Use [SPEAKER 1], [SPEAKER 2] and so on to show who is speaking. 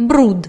[SPEAKER 1] бруд.